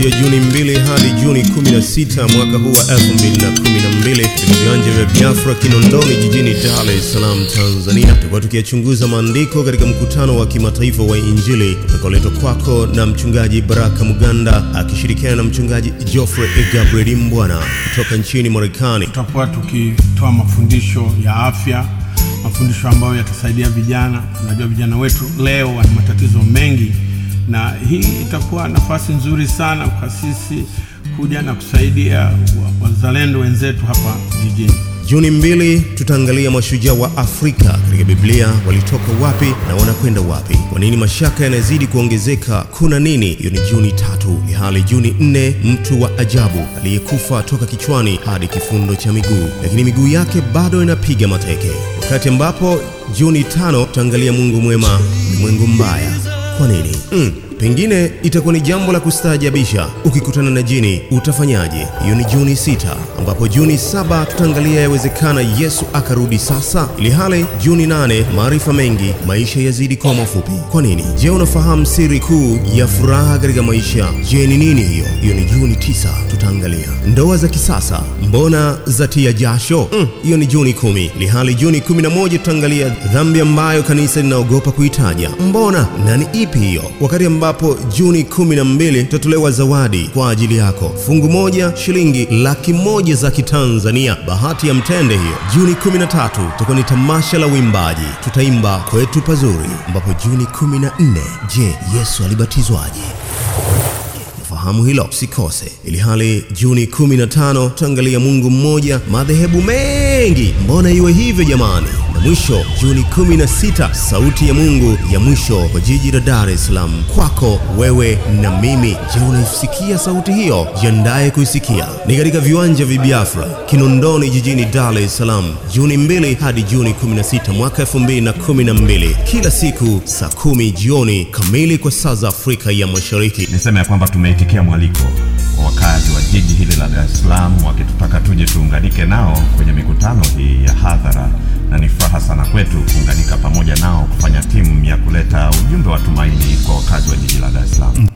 kuanzia Juni 2 hadi Juni 16 mwaka huu wa 2012 katika viwanja vya Biafra Kinondoni jijini Dar es Salaam, Tanzania. Tutakuwa tukiyachunguza maandiko katika mkutano wa kimataifa wa Injili utakaoletwa kwako na mchungaji Baraka Muganda akishirikiana na mchungaji Geoffrey Gabriel Mbwana kutoka nchini Marekani. Tutakuwa tukitoa mafundisho ya afya, mafundisho ambayo yatasaidia vijana. Unajua vijana wetu leo wana matatizo mengi, na hii itakuwa nafasi nzuri sana kwa sisi kuja na kusaidia wazalendo wenzetu hapa jijini. Juni mbili tutaangalia mashujaa wa Afrika katika Biblia walitoka wapi na wanakwenda wapi. Kwa nini mashaka yanazidi kuongezeka? Kuna nini? Hiyo ni Juni tatu. Hali Juni nne, mtu wa ajabu aliyekufa toka kichwani hadi kifundo cha miguu, lakini miguu yake bado inapiga mateke. Wakati ambapo Juni tano tutaangalia Mungu mwema, mwengu mbaya. Kwa nini? Mm, pengine itakuwa ni jambo la kustaajabisha. Ukikutana na jini utafanyaje? Hiyo ni Juni sita, ambapo Juni saba tutaangalia yawezekana Yesu akarudi sasa, ili hali Juni nane maarifa mengi, maisha yazidi kuwa mafupi. Kwa nini? Je, unafahamu siri kuu ya furaha katika maisha? Je, ni nini hiyo? Hiyo ni Juni tisa, tutaangalia ndoa za kisasa, mbona za zatia jasho? hiyo Mm, hiyo ni Juni kumi, lihali Juni kumi na moja tutaangalia dhambi ambayo kanisa linaogopa kuitaja. Mbona na ni ipi hiyo? Wakati ambapo Juni kumi na mbili tutatolewa zawadi kwa ajili yako, fungu moja shilingi laki moja za Kitanzania, bahati ya mtende hiyo. Juni kumi na tatu tutakuwa ni tamasha la uimbaji, tutaimba kwetu pazuri, ambapo Juni kumi na nne je, Yesu alibatizwaje? Fahamu hilo. Usikose, ili hali Juni 15 tutaangalia Mungu mmoja, madhehebu mengi, mbona iwe hivyo jamani? Mwisho Juni 16 sauti ya Mungu ya mwisho kwa jiji la Dar es Salaam, kwako wewe na mimi. Je, unaisikia sauti hiyo? Jiandaye kuisikia. Ni katika viwanja vya Biafra Kinondoni jijini Dar es Salaam, Juni 2 hadi Juni 16 mwaka 2012, kila siku saa kumi jioni kamili kwa saa za Afrika ya Mashariki. Niseme ya kwamba tumeitikia mwaliko wakazi wa jiji hili la Dar es Salaam wakitutaka tuje tuunganike nao kwenye mikutano hii ya hadhara, ni furaha sana kwetu kuunganika pamoja nao kufanya timu ya kuleta ujumbe wa tumaini kwa wakazi wa jiji la Dar es Salaam.